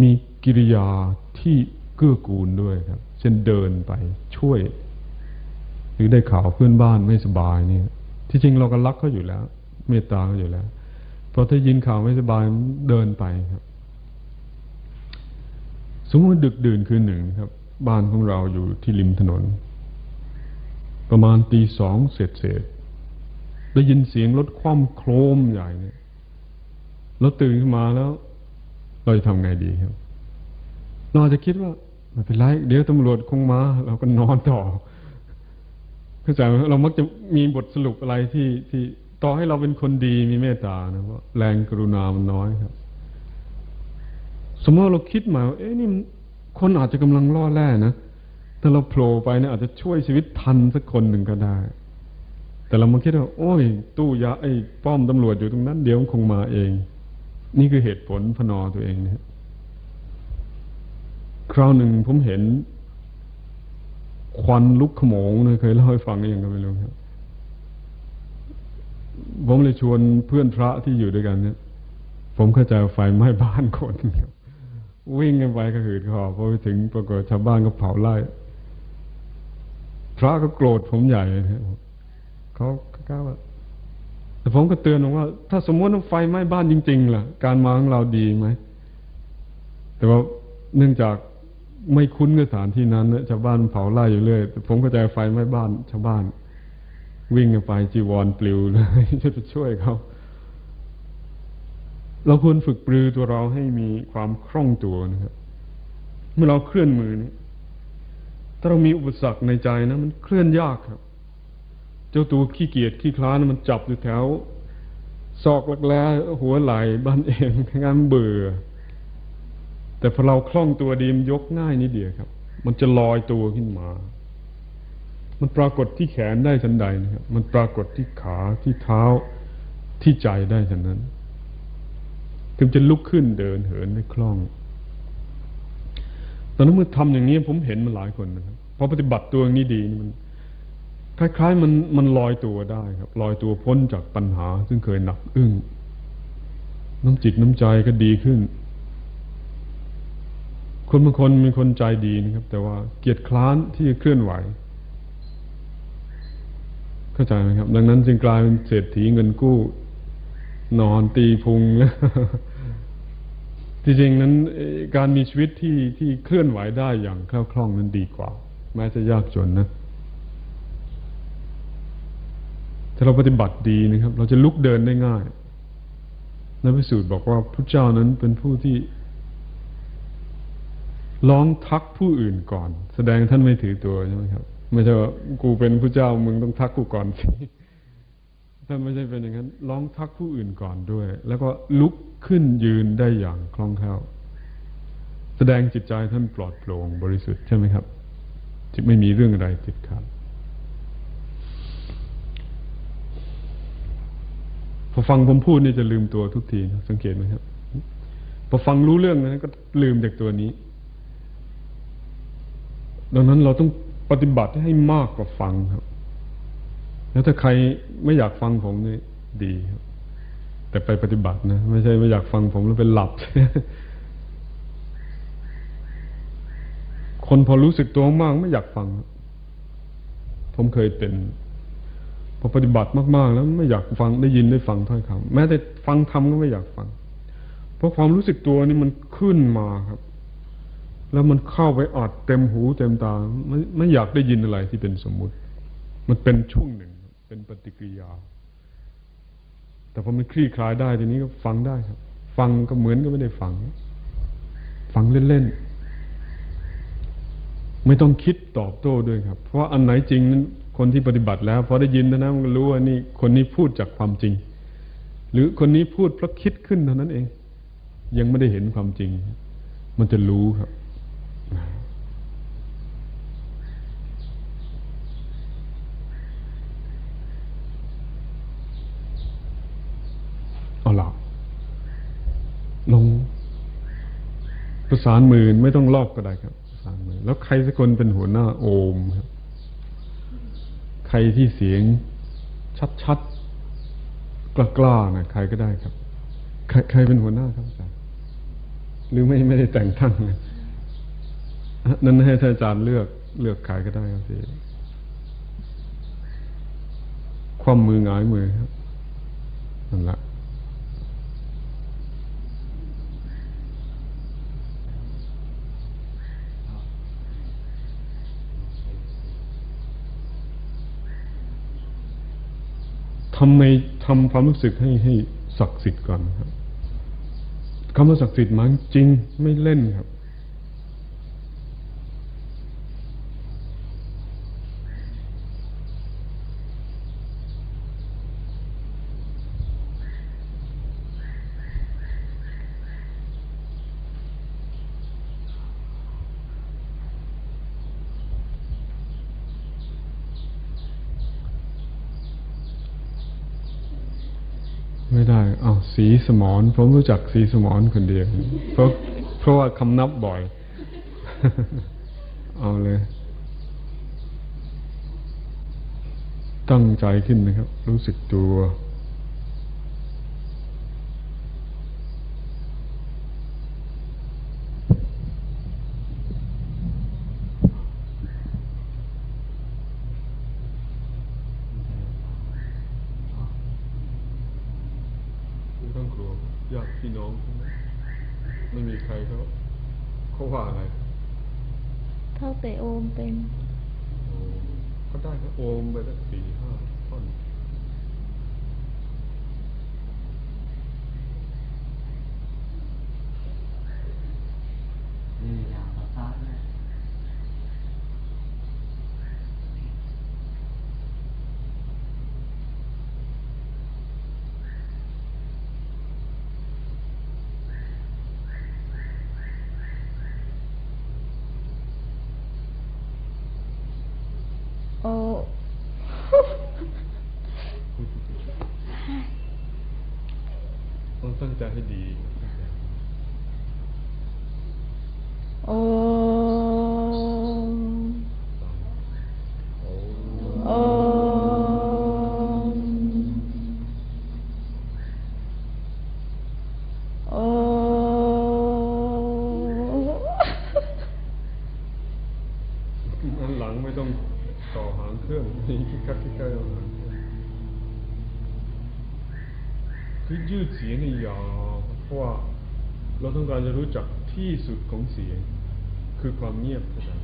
มีกิริยาที่เกื้อกูลด้วยครับ เช่นเดินไปช่วย หรือได้ข่าวเพื่อนบ้านไม่สบายเนี่ย ที่จริงเราก็รักเขาอยู่แล้ว เมตตาเขาอยู่แล้วพอถ้ายินข่าวไม่สบายเดินไปครับ สมมติดึกดื่นคืนหนึ่งครับ บ้านของเราอยู่ที่ริมถนน ประมาณตีสองเศษเศษได้ยินเสียงรถคว่ำโครมใหญ่เนี่ยเราตื่นขึ้นมาแล้ว เราจะทำไงดีครับ เราจะคิดว่าไม่เป็นไรเดี๋ยวตำรวจคงมา เราก็นอนต่อเข้าใจไหมเรามักจะมีบทสรุปอะไรที่ที่ต่อให้เราเป็นคนดีมีเมตตานะว่าแรงกรุณามันน้อยครับ สมมติเราคิดมาเอ๊ะนี่คนอาจจะกำลังล่อแร่นะถ้าเราโผล่ไปเนี่ยอาจจะช่วยชีวิตทันสักคนหนึ่งก็ได้ แต่เรามาคิดว่าโอ้ย ตู้ยาไอ้ป้อมตำรวจอยู่ตรงนั้น เดี๋ยวคงมาเอง นี่คือเหตุผลพนอตัวเองนะคราวหนึ่งผมเห็น ควันลุกขโมงนะเคยเล่าให้ฟังยังก็ไม่รู้ครับผมเลยชวนเพื่อนพระที่อยู่ด้วยกันเนี่ย ผมเข้าใจไฟไหม้บ้านคนครับวิ่งกันไปก็หืดคอพอไปถึงปรากฏชาวบ้านก็เผาไล่พระก็โกรธผมใหญ่เลยเขาก้าว่า แต่ผมก็เตือนว่า ถ้าสมมติว่าไฟไหม้บ้านจริงๆล่ะ การมาของเราดีไหมแต่ว่าเนื่องจากไม่คุ้นกับสถานที่นั้นชาวบ้านเผาไล่อยู่เรื่อยผมก็ใจไฟไหม้บ้านชาวบ้าน วิ่งกันไปจีวรปลิวเลยจะไปช่วยเขาเราควรฝึกปรือตัวเราให้มีความคล่องตัวนะครับ เมื่อเราเคลื่อนมือนี้ถ้าเรามีอุปสรรคในใจนะ มันเคลื่อนยากครับ เจ้าตัวขี้เกียจขี้คลานมันจับอยู่แถวซอกลักแร้หัวไหล่บ้านเองงานเบื่อ แต่พอเราคล่องตัวดีมยกง่ายนิดเดียวครับ มันจะลอยตัวขึ้นมา มันปรากฏที่แขนได้ทันใดนะครับ มันปรากฏที่ขาที่เท้าที่ใจได้ทันนั้นถึงจะลุกขึ้นเดินเหินได้คล่อง ตอนนั้นเมื่อทำอย่างนี้ผมเห็นมาหลายคนนะครับพอปฏิบัติตัวอย่างนี้ดีมัน คล้ายๆมันมันลอยตัวได้ครับลอยตัวพ้นจากปัญหา ซึ่งเคยหนักอึ้งน้ำจิตน้ำใจก็ดีขึ้น คนบางคนมีคนใจดีนะครับ แต่ว่าเกียรติคล้านที่จะเคลื่อนไหว เข้าใจไหมครับ ดังนั้นจึงกลายเป็นเศรษฐีเงินกู้ นอนตีพุงจริงๆนั้นการมีชีวิตที่ที่เคลื่อนไหวได้อย่างคล่องคล่องนั้นดีกว่า แม้จะยากจนนะ ถ้าเราปฏิบัติดีนะครับ เราจะลุกเดินได้ง่ายนักพิสูจน์บอกว่าพระเจ้านั้นเป็นผู้ที่ร้องทักผู้อื่นก่อน แสดงท่านไม่ถือตัวใช่ไหมครับ ไม่ใช่ว่ากูเป็นพระเจ้ามึงต้องทักกูก่อนสิท่านไม่ใช่เป็นอย่างนั้น ร้องทักผู้อื่นก่อนด้วย แล้วก็ลุกขึ้นยืนได้อย่างคล่องแคล่วแสดงจิตใจท่านปลอดโปร่งบริสุทธิ์ใช่ไหมครับที่ไม่มีเรื่องอะไรติดขัด พอฟังผมพูดนี่จะลืมตัวทุกทีนะสังเกตไหมครับพอฟังรู้เรื่องนั้นก็ลืมจากตัวนี้ ดังนั้นเราต้องปฏิบัติให้มากกว่าฟังครับ แล้วถ้าใครไม่อยากฟังผมนี่ดีครับ แต่ไปปฏิบัตินะ ไม่ใช่ไม่อยากฟังผมแล้วเป็นหลับ คนพอรู้สึกตัวมากไม่อยากฟัง ผมเคยเป็น พอปฏิบัติมาก ๆ แล้วไม่อยากฟังได้ยินได้ฟังถ้อยคำแม้แต่ฟังทำก็ไม่อยากฟัง เพราะความรู้สึกตัวนี่มันขึ้นมาครับ แล้วมันเข้าไปอัดเต็มหูเต็มตาไม่ไม่อยากได้ยินอะไรที่เป็นสมมุติ มันเป็นช่วงหนึ่ง เป็นปฏิกิริยา แต่พอมันคลี่คลายได้ทีนี้ก็ฟังได้ครับ ฟังก็เหมือนก็ไม่ได้ฟัง ฟังเล่นๆไม่ต้องคิดตอบโต้ด้วยครับ เพราะอันไหนจริงนั้น คนที่ปฏิบัติแล้วพอได้ยินนะมันก็รู้ว่านี่คนนี้พูดจากความจริง หรือคนนี้พูดเพราะคิดขึ้นเท่านั้นเอง ยังไม่ได้เห็นความจริง มันจะรู้ครับเอาละลงประสานมือไม่ต้องลอกก็ได้ครับประสานมือ แล้วใครสักคนเป็นหัวหน้าโอมครับ ใครที่เสียงชัดๆ กล้าๆนะใครก็ได้ครับ ใครใครเป็นหัวหน้าครับอาจารย์หรือไม่ไม่ได้แต่งตั้งนั่นให้ท่านอาจารย์เลือกเลือกขายก็ได้ครับพี่ความมือหงายมือครับนั่นละ ทำไมทำความรู้สึกให้ให้ศักดิ์สิทธิ์ก่อนครับคำว่าศักดิ์สิทธิ์มันจริงไม่เล่นครับ ไม่ได้เอาวสีสมอนผมรู้จักสีสมอนคนเดียว เพราะเพราะว่าคำนับบ่อย เอาเลย ตั้งใจขึ้นนะครับ รู้สึกตัว ไม่ต้องกลัวญาติพี่น้องทั้งนั้นไม่มีใครเขาเขาว่าอะไร เท่าแต่โอมเป็น โอ้ก็ได้ครับ โอมไปสักสี่ห้าท่อนนี่อย่างภาษาเนี่ย โอ ต้องตั้งใจให้ดีตั้งใจ โอม ฟังโอ้ โอมโอม อันหลังไม่ต้องต่อหางเครื่องนี่คิกคักคิดคักเอาหางเครื่องคือยืดเสียงให้ยาวเพราะว่าเราต้องการจะรู้จักที่สุดของเสียง คือความเงียบเท่านั้น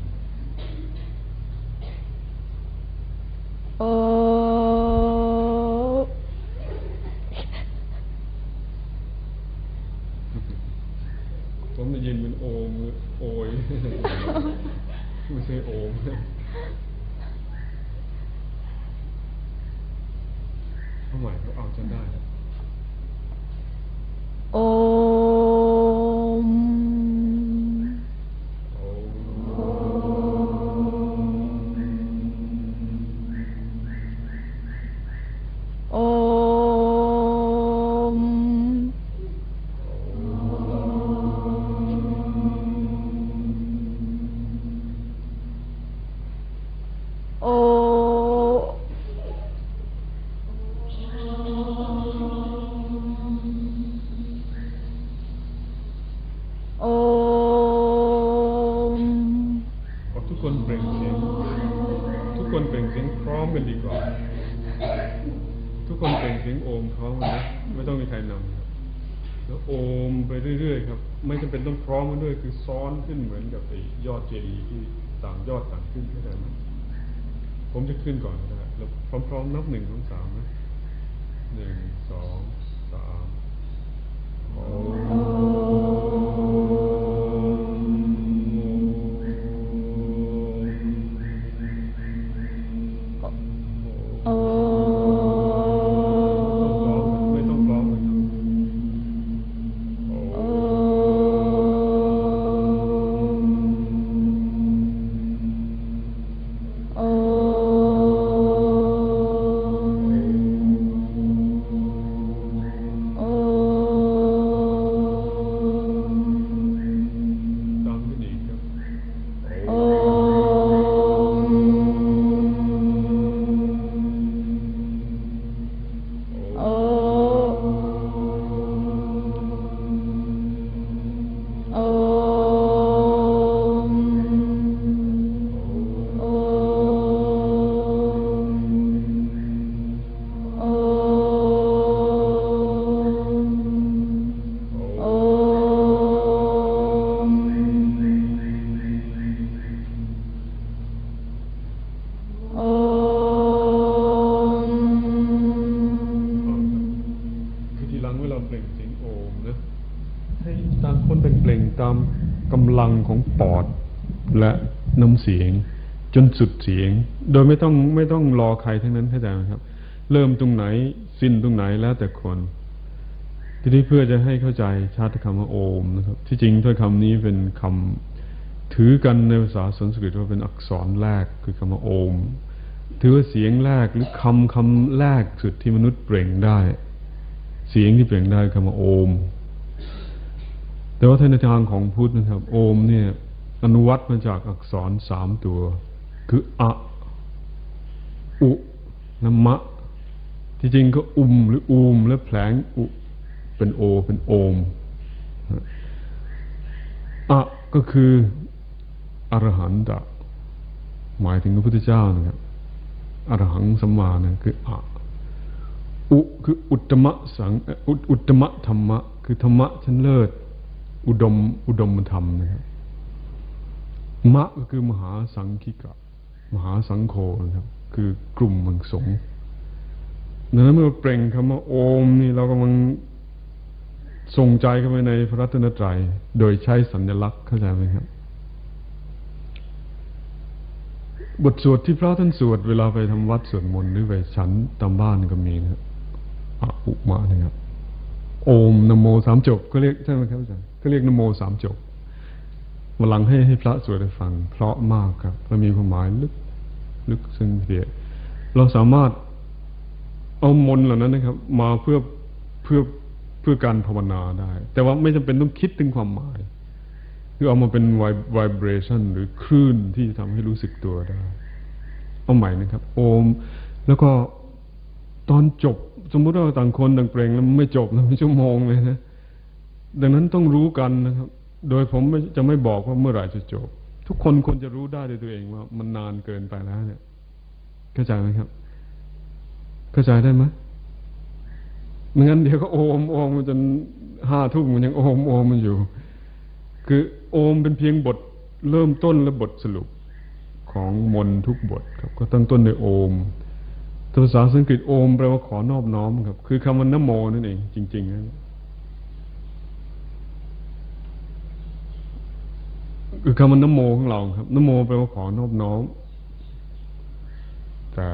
ยอดเจดีย์ที่ต่างยอดต่างขึ้นเข้าใจไหมผมจะขึ้นก่อนนะแล้วพร้อมๆนับหนึ่งสองสามนะหนึ่งสองสามโอ ตางเปล่งตามกำลังของปอดและน้ำเสียง จนสุดเสียง โดยไม่ต้องไม่ต้องรอใครทั้งนั้นเข้าใจไหมครับ เริ่มตรงไหนสิ้นตรงไหนแล้วแต่คน ทีนี้เพื่อจะให้เข้าใจชาติคำว่าโอมนะครับ ที่จริงถ้อยคำนี้เป็นคำถือกันในภาษาสันสกฤตว่าเป็นอักษรแรกคือคำว่าโอม ถือว่าเสียงแรกหรือคำคำแรกสุดที่มนุษย์เปล่งได้ เสียงที่เปล่งได้คือคำว่าโอม แต่ว่าในทางของพุทธนะครับ โอมเนี่ย อนุวัตมาจากอักษรสามตัว คืออะอุและมะ ที่จริงก็อุมหรืออูม และแผลงอุเป็นโอ เป็นโอมอะก็คืออรหันตะ หมายถึงพระพุทธเจ้านะครับอรหังสัมมานะคืออะอุคืออุตมะสังอุอุตตมะธรรมะ คือธรรมะชั้นเลิศ อุดมอุดมธรรมนะครับมะก็คือมหาสังคิกะ มหาสังโฆนะครับ คือกลุ่มมังสงดังนั้นเมื่อเปล่งคำว่าโอมนี่เรากำลังส่งใจเข้าไปในพระรัตนตรัย โดยใช้สัญลักษณ์เข้าใจไหมครับ บทสวดที่พระท่านสวดเวลาไปทำวัดสวดมนต์หรือไปฉันตามบ้านก็มีนะครับอะอุมานะครับ โอมนโมสามจบก็เรียกใช่ไหมครับอาจารย์ ก็เรียกนโมสามจบวันหลังให้ให้พระสวดให้ฟัง เพราะมากครับและมีความหมายลึกลึกซึ้งเดียเราสามารถเอามนเหล่านั้นนะครับ มาเพื่อเพื่อเพื่อการภาวนาได้ แต่ว่าไม่จำเป็นต้องคิดถึงความหมาย คือเอามาเป็น vibration หรือคลื่นที่จะทำให้รู้สึกตัวได้เอาใหม่นะครับ โอม แล้วก็ตอนจบ สมมุติว่าต่างคนต่างเปลงแล้วไม่จบนะไม่ชั่วโมงเลยนะ ดังนั้นต้องรู้กันนะครับ โดยผมจะไม่บอกว่าเมื่อไหร่จะจบ ทุกคนควรจะรู้ได้ด้วยตัวเองว่า มันนานเกินไปแล้วเนี่ยเข้าใจไหมครับ เข้าใจได้ไหมไม่งั้นเดี๋ยวก็โอมโอมจนห้าทุ่มมันยังโอมโอมมันอยู่ คือโอมเป็นเพียงบทเริ่มต้นและบทสรุปของมนทุกบทครับ ก็ตั้งต้นด้วยโอมภาษาสังกฤษโอมแปลว่าขอนอบน้อมครับ คือคำว่านโมนั่นเอง จริงๆนะ คือคำว่านโมของเราครับนโมแปลว่าขอนอบน้อม แต่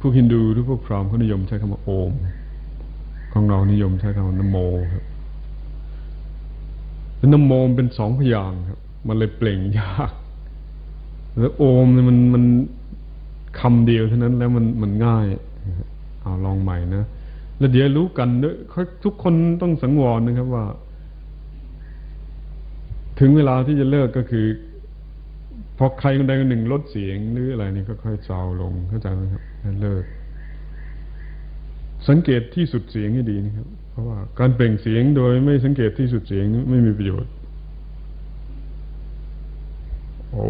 พวกฮินดูหรือพวกพราหมณ์เขานิยมใช้คำว่าโอม ของเรานิยมใช้คำว่านโมครับแล้วนโมเป็นสองพยางครับ มันเลยเปล่งยากแล้วโอมมันมันคำเดียวเท่านั้นแล้วมันมันง่ายเอาลองใหม่นะแล้วเดี๋ยวรู้กันด้วยทุกคนต้องสังวรนะครับว่า ถึงเวลาที่จะเลิกก็คือพอใครคนใดคนหนึ่งลดเสียงหรืออะไรนี่ก็ค่อยเซาลงเข้าใจไหมครับเลิก สังเกตที่สุดเสียงให้ดีนะครับ เพราะว่าการเปล่งเสียงโดยไม่สังเกตที่สุดเสียงไม่มีประโยชน์ โอ้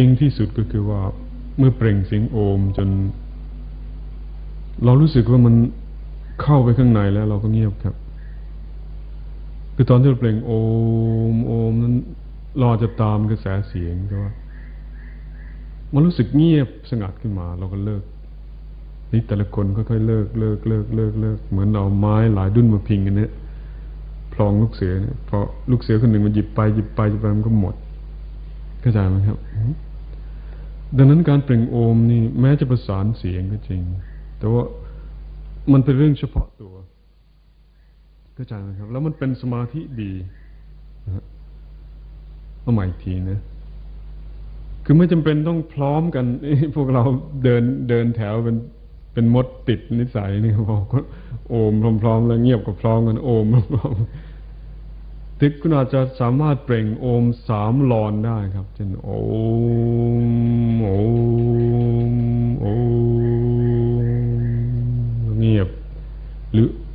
ริงที่สุดก็คือว่าเมื่อเปล่งเสียงโอมจน เรารู้สึกว่ามันเข้าไปข้างในแล้วเราก็เงียบครับ คือตอนที่เราเปล่งโอมโอมนั้นเราอจะตามกระแสเสียงแต่ว่ามันรู้สึกเงียบสงัดขึ้นมา เราก็เลิกนี่แต่ละคนค่อยๆเลิกเลิกเลิกเลิกเลิกเหมือนเอาไม้หลายดุนมาพิงกันเนี่ยพลองลูกเสือเนี่ยพอลูกเสือคนหนึ่งมันหยิบไปหยิบไปหยิบไปมันก็หมดเข้าใจไหมครับ ดังนั้นการเปล่งโอมนี่แม้จะประสานเสียงก็จริง แต่ว่ามันเป็นเรื่องเฉพาะตัวเข้าใจไหมครับ แล้วมันเป็นสมาธิดีนะเอาใหม่อีกทีนะคือไม่จำเป็นต้องพร้อมกันพวกเราเดินเดินแถวเป็นเป็นมดติดนิสัยนี่บอกว่าโอมพร้อมๆแล้วเงียบกับพร้อมกันโอมพร้อมๆทิกคุณอาจจะสามารถเปล่งโอมสามลอนได้ครับเช่นโอมโอม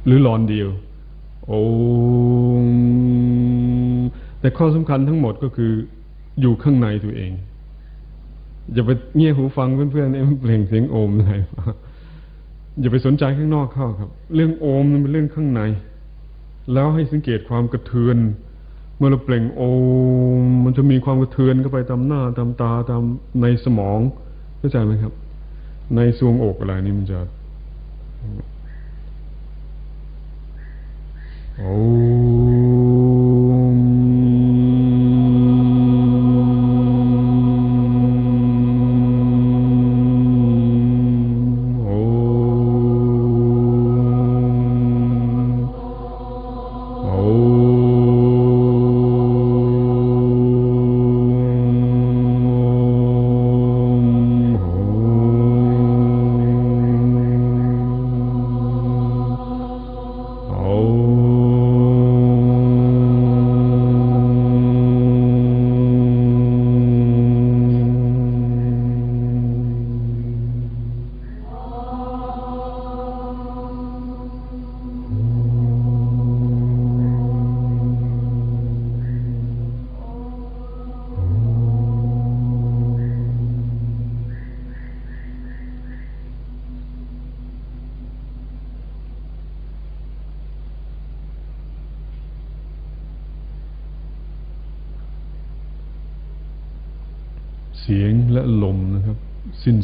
หรือหรือลอนเดียว โอมแต่ข้อสำคัญทั้งหมดก็คืออยู่ข้างในตัวเอง อย่าไปเงี่ยหูฟังเพื่อนๆเอ้ยมันเพลงเสียงโอมอะไรอย่าไปสนใจข้างนอกเข้าครับ เรื่องโอมมันเป็นเรื่องข้างใน แล้วให้สังเกตความกระเทือน เมื่อเราเปล่งโอม มันจะมีความกระเทือนเข้าไปตามหน้าตามตาตามในสมองเข้าใจไหมครับ ในซวงอกอะไรนี่มันจะ โ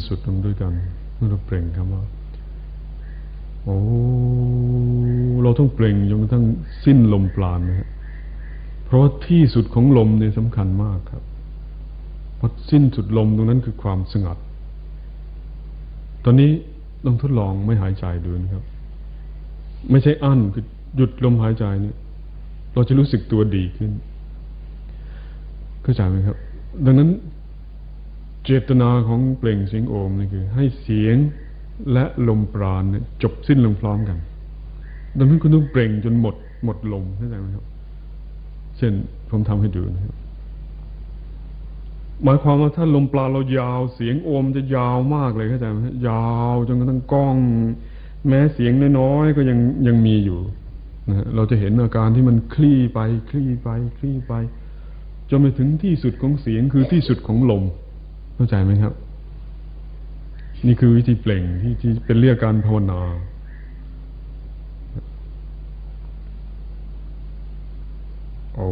สุดลงด้วยกันเมื่อเราเปล่งคำว่าโอ้เราต้องเปล่งจนกระทั่งสิ้นลมปราณนะฮะเพราะว่าที่สุดของลมเนี่ยสำคัญมากครับเพราะสิ้นสุดลมตรงนั้นคือความสงัด ตอนนี้ลองทดลองไม่หายใจดูนะครับ ไม่ใช่อั้นคือหยุดลมหายใจเนี่ย เราจะรู้สึกตัวดีขึ้น เข้าใจไหมครับ ดังนั้น เจตนาของเปล่งเสียงโอมนี่คือ ให้เสียงและลมปราณเนี่ยจบสิ้นลงพร้อมกัน ดังนั้นคุณต้องเปล่งจนหมด หมดลมเข้าใจไหมครับ เช่นผมทำให้ดูนะครับ หมายความว่าถ้าลมปราเรายาว เสียงโอมจะยาวมากเลยเข้าใจไหมยาวจนกระทั่งก้อง แม้เสียงน้อยๆก็ยังยังมีอยู่นะฮะเราจะเห็นอาการที่มันคลี่ไป คลี่ไป คลี่ไป จนไปถึงที่สุดของเสียงคือที่สุดของลม เข้าใจไหมครับ นี่คือวิธีเปล่งที่ที่เป็นเรียกการภาวนาโอ้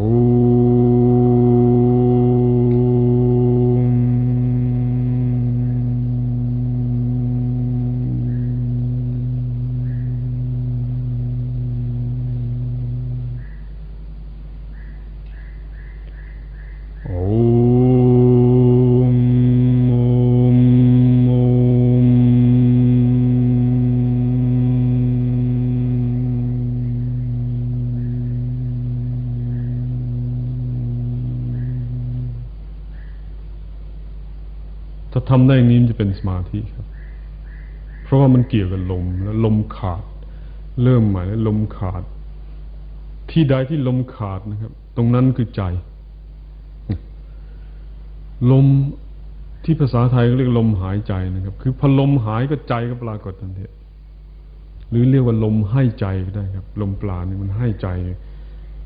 ทำได้อย่างนี้มันจะเป็นสมาธิครับ เพราะว่ามันเกี่ยวกับลมแล้วลมขาด เริ่มใหม่แล้วลมขาด ที่ใดที่ลมขาดนะครับ ตรงนั้นคือใจ ลมที่ภาษาไทยเรียกลมหายใจนะครับ คือพอลมหายก็ใจก็ปรากฏทันทีหรือเรียกว่าลมให้ใจก็ได้ครับ ลมปราณนี่มันให้ใจ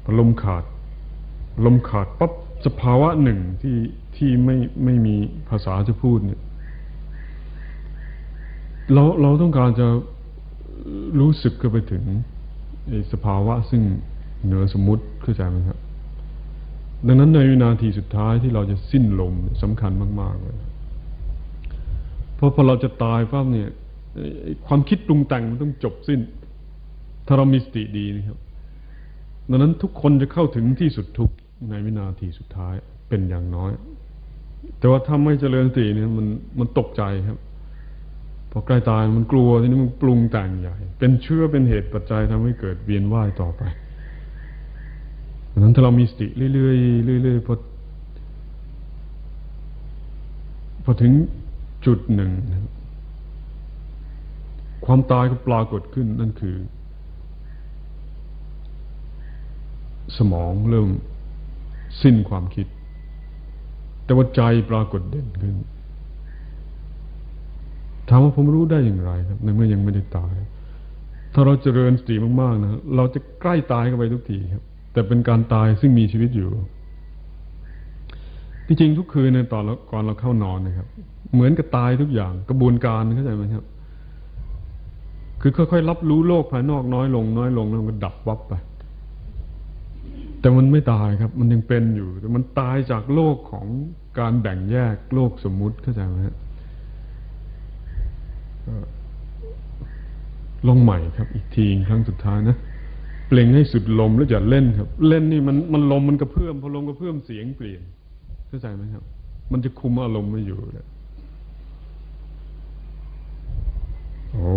พอลมขาด ลมขาดปั๊บสภาวะหนึ่งที่ ที่ไม่ไม่มีภาษาจะพูดเนี่ย เราเราต้องการจะรู้สึกก็ไปถึงสภาวะซึ่งเหนือสมมติเข้าใจไหมครับ ดังนั้นในวินาทีสุดท้ายที่เราจะสิ้นลมสำคัญมาก ๆ เลย เพราะพอเราจะตายปั๊บเนี่ยความคิดปรุงแต่งมันต้องจบสิ้น ถ้าเรามีสติดีนะครับ ดังนั้นทุกคนจะเข้าถึงที่สุดทุกในวินาทีสุดท้ายเป็นอย่างน้อย แต่ว่าถ้าไม่เจริญสติเนี่ยมันมันตกใจครับ พอใกล้ตายมันกลัวทีนี้มันปรุงแต่งใหญ่ เป็นเชื้อเป็นเหตุปัจจัยทำให้เกิดเวียนว่ายต่อไปดังนั้นถ้าเรามีสติเรื่อยๆเรื่อยๆพอพอถึงจุดหนึ่ง ความตายก็ปรากฏขึ้นนั่นคือ สมองเริ่มสิ้นความคิด แต่ว่าใจปรากฏเด่นขึ้นถามว่าผมรู้ได้อย่างไรครับ ในเมื่อยังไม่ได้ตาย ถ้าเราเจริญสติมากๆนะเราจะใกล้ตายเข้าไปทุกทีครับ แต่เป็นการตายซึ่งมีชีวิตอยู่ที่จริงทุกคืนในตอนเราก่อนเราเข้านอนนะครับ เหมือนกับตายทุกอย่างกระบวนการเข้าใจไหมครับ คือค่อยๆรับรู้โลกภายนอกน้อยลง น้อยลงแล้วมันก็ดับวับไป แต่มันไม่ตายครับ มันยังเป็นอยู่ แต่มันตายจากโลกของการแบ่งแยกโลกสมมุติเข้าใจไหมครับลองใหม่ครับ อีกทีครั้งสุดท้ายนะเปล่งให้สุดลมแล้วอย่าเล่นครับ เล่นนี่มันมันลมมันกระเพื่อมพอลมกระเพื่อมเสียงเปลี่ยนเข้าใจไหมครับ มันจะคุมอารมณ์ไม่อยู่เลยโอ้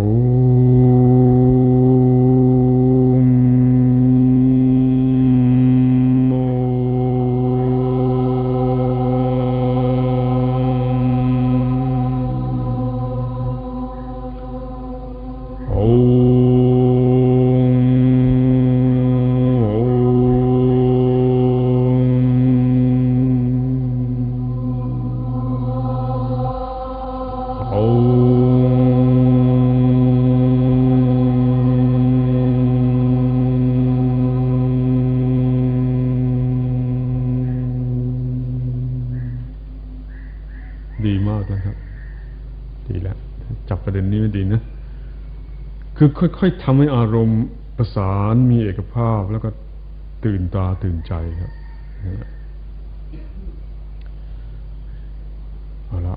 ค่อยๆทำให้อารมณ์ประสานมีเอกภาพแล้วก็ตื่นตาตื่นใจครับเอาละ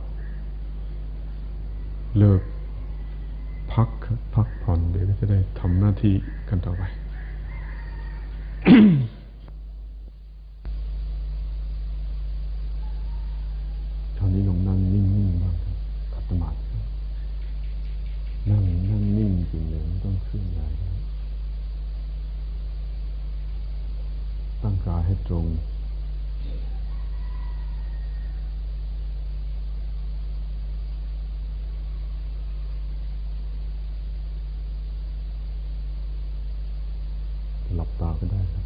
เลิกพักพักผ่อนเดี๋ยวก็จะได้ทำหน้าที่กันต่อไป ตอนนี้ลองนั่งนิ่งๆบ้างครับขัดสมาธินั่งนั่งนิ่งจริงเลยไม่ต้องเคลื่อนไหวนะตั้งกายให้ตรง หลับตาก็ได้ครับ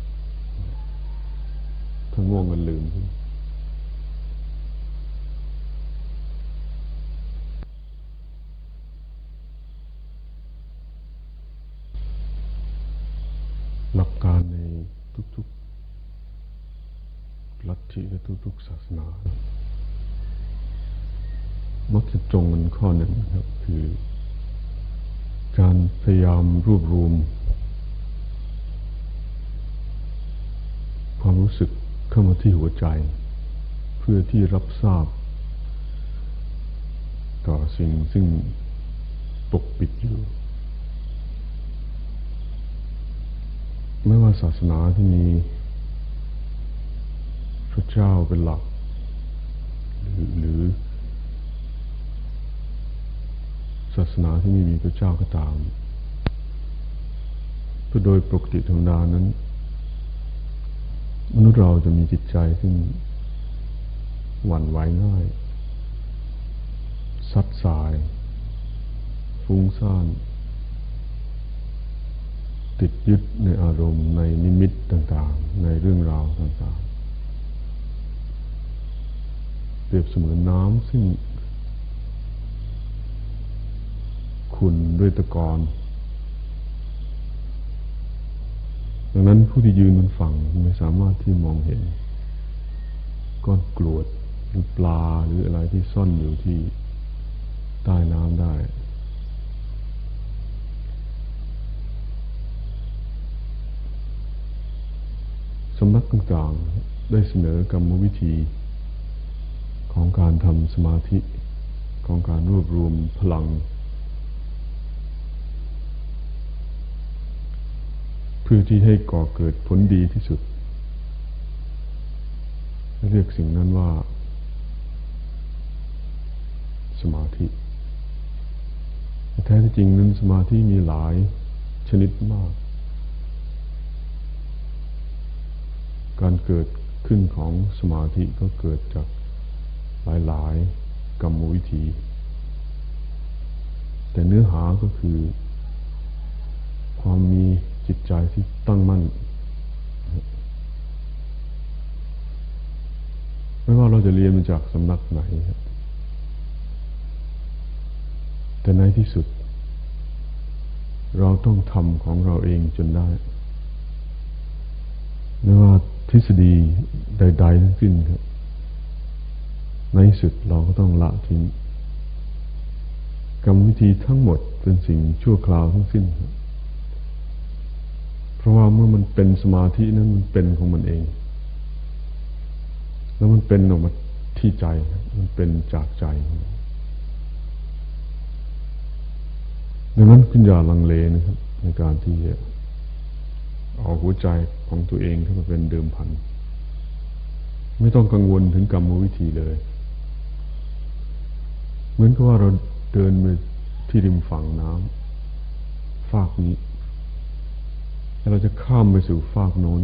ถ้าง่วงกันลืมขึ้น หลักการในทุกๆลัทธิและทุกๆศาสนา มักจะตรงกันข้อหนึ่งครับคือ การพยายามรวบรวม ความรู้สึกเข้ามาที่หัวใจ เพื่อที่รับทราบ ต่อสิ่งซึ่งปกปิดอยู่ ไม่ว่าศาสนาที่มีพระเจ้าเป็นหลัก หรือ ศาสนาที่ไม่มีพระเจ้าก็ตามเพราะโดยปกติธรรมดานั้น มนุษย์เราจะมีจิตใจซึ่งหวั่นไหวง่าย ซัดสาย ฟุ้งซ่าน ติดยึดในอารมณ์ในนิมิตต่าง ๆ ในเรื่องราวต่างๆ เปรียบเสมือนน้ำซึ่งขุนด้วยตะกอนดังนั้นผู้ที่ยืนบนฝั่งไม่สามารถที่มองเห็น ก้อนกรวดหรือปลาหรืออะไรที่ซ่อนอยู่ที่ใต้น้ำได้ สำนักต่างๆได้เสนอกรรมวิธี ของการทำสมาธิของการรวบรวมพลัง เพื่อที่ให้ก่อเกิดผลดีที่สุด เรียกสิ่งนั้นว่า สมาธิ แท้ที่จริงนั้นสมาธิมีหลายชนิดมาก การเกิดขึ้นของสมาธิก็เกิดจากหลาย ๆ กรรมวิธี แต่เนื้อหาก็คือ ความมีจิตใจที่ตั้งมั่น ไม่ว่าเราจะเรียนมาจากสำนักไหนครับแต่ในที่สุด เราต้องทำของเราเองจนได้ไม่ว่า ทฤษฎีใดๆทั้งสิ้นครับ ในสุดเราก็ต้องละทิ้งกรรมวิธีทั้งหมดเป็นสิ่งชั่วคราวทั้งสิ้นครับเพราะว่าเมื่อมันเป็นสมาธินั้นมันเป็นของมันเอง แล้วมันเป็นออกมาที่ใจ มันเป็นจากใจดังนั้นคุณอย่าลังเลนะครับ ในการที่จะ เอาหัวใจของตัวเองเข้ามาเป็นเดิมพัน ไม่ต้องกังวลถึงกรรมวิธีเลย เหมือนกับว่าเราเดินไปที่ริมฝั่งน้ำฝากนี้แล้วเราจะข้ามไปสู่ฟากโน้น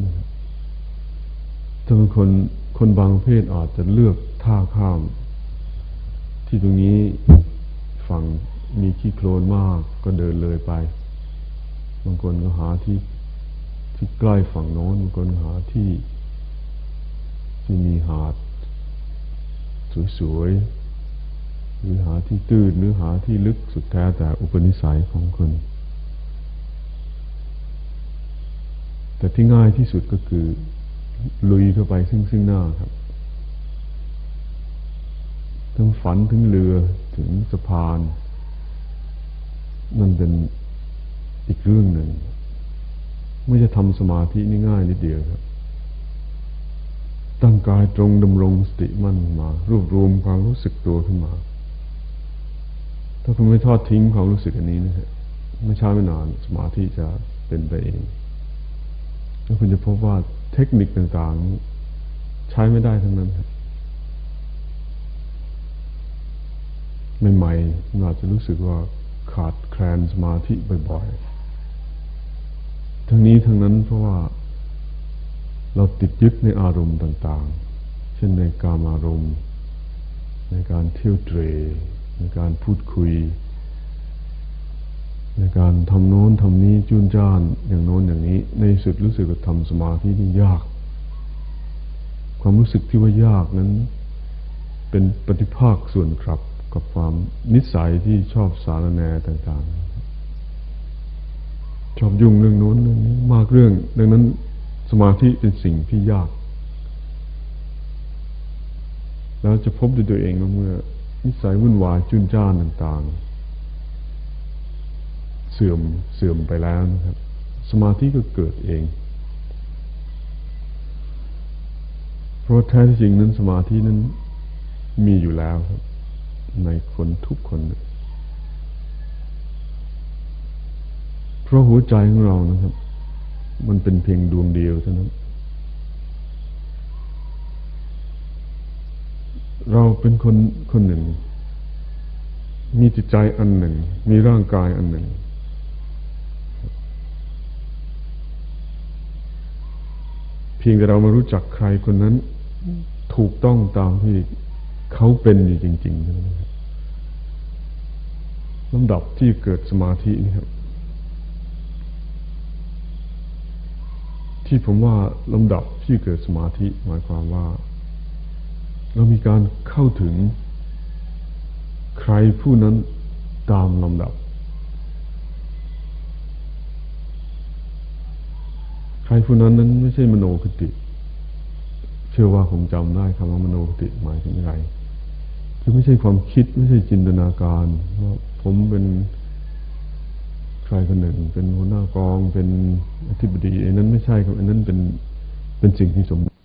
ถ้าเป็นคนคนบางประเภทอาจจะเลือกท่าข้าม ที่ตรงนี้ฝั่งมีขี้โคลนมากก็เดินเลยไป บางคนก็หาที่ ที่ใกล้ฝั่งโน้นบางคนหาที่ ที่มีหาด สวยๆหรือหาที่ตื้นหรือหาที่ลึกสุดแท้แต่อุปนิสัยของคน แต่ที่ง่ายที่สุดก็คือ ลุยเข้าไปซึ่งซึ่งหน้าครับทั้งฝันถึงเรือถึงสะพาน นั่นเป็นอีกเรื่องหนึ่ง ไม่จะทำสมาธินี่ง่ายนิดเดียวครับตั้งกายตรงดำรงสติมั่นมา รวบรวมความรู้สึกตัวขึ้นมา ถ้าคุณไม่ทอดทิ้งความรู้สึกอันนี้นะฮะไม่ช้าไม่นานสมาธิจะเป็นไปเองแล้วคุณจะพบว่าเทคนิคต่างๆ ใช้ไม่ได้ทั้งนั้นครับใหม่ๆอาจจะรู้สึกว่าขาดแคลนสมาธิบ่อยๆ ทั้งนี้ทั้งนั้นเพราะว่าเราติดยึดในอารมณ์ต่าง ๆ เช่นในการอารมณ์ ในการเที่ยวเตร ในการพูดคุย ในการทำโน้นทำนี้จุนจ้านอย่างโน้นอย่างนี้ ในสุดรู้สึกว่าทำสมาธินี่ยาก ความรู้สึกที่ว่ายากนั้น เป็นปฏิภาคส่วนครับกับความนิสัยที่ชอบสารแนต่างๆ ชอบยุ่งเรื่องโน้นเรื่องนี้มากเรื่อง ดังนั้นสมาธิเป็นสิ่งที่ยาก แล้วจะพบด้วยตัวเองเมื่อ นิสัยวุ่นวายจุนจ้านต่างๆ เสื่อมเสื่อมไปแล้วนะครับ สมาธิก็เกิดเอง เพราะแท้ที่จริงนั้นสมาธินั้นมีอยู่แล้วครับ ในคนทุกคน เพราะหัวใจของเรานะครับ มันเป็นเพียงดวงเดียวเท่านั้น เราเป็นคนคนหนึ่ง มีจิตใจอันหนึ่ง มีร่างกายอันหนึ่ง เพียงแต่เรามารู้จักใครคนนั้น ถูกต้องตามที่เขาเป็นอยู่จริงๆนะครับลำดับที่เกิดสมาธินี่ครับ ที่ผมว่าลำดับที่เกิดสมาธิหมายความว่า เรามีการเข้าถึงใครผู้นั้นตามลำดับ ใครผู้นั้นนั้นไม่ใช่มโนคติ เชื่อว่าผมจำได้คำว่ามโนคติหมายถึงอะไร คือไม่ใช่ความคิดไม่ใช่จินตนาการว่าผมเป็น ใครคนหนึ่ง เป็นหัวหน้ากองเป็นอธิบดีไอ้นั้นไม่ใช่ครับไอ้นั้นเป็นเป็นสิ่งที่สมบูรณ